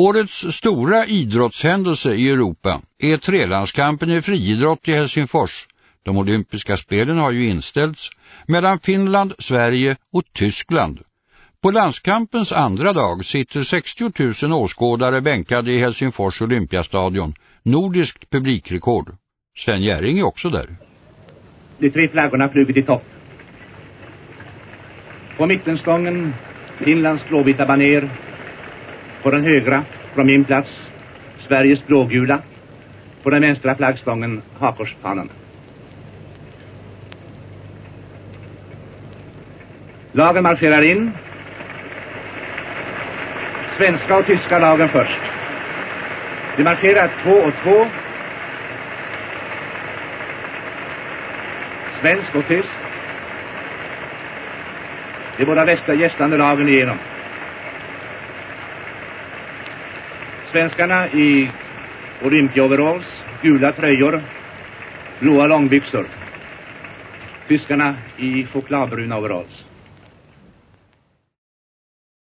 Årets stora idrottshändelse i Europa är trelandskampen i friidrott i Helsingfors. De olympiska spelen har ju inställts mellan Finland, Sverige och Tyskland. På landskampens andra dag sitter 60 000 åskådare bänkade i Helsingfors Olympiastadion. Nordiskt publikrekord. Sven Gäring är också där. De tre flaggorna flugit i topp. På mittenstången Finlands blåvita baner. På den högra, från min plats, Sveriges blågula. På den vänstra flaggstången Hakorsfanan. Lagen marscherar in. Svenska och tyska lagen först. De marscherar två och två. Svensk och tysk. De båda västra gästande lagen igenom. Svenskarna i olympiaoveralls, gula tröjor, blåa långbyxor. Tyskarna i chokladbruna overalls.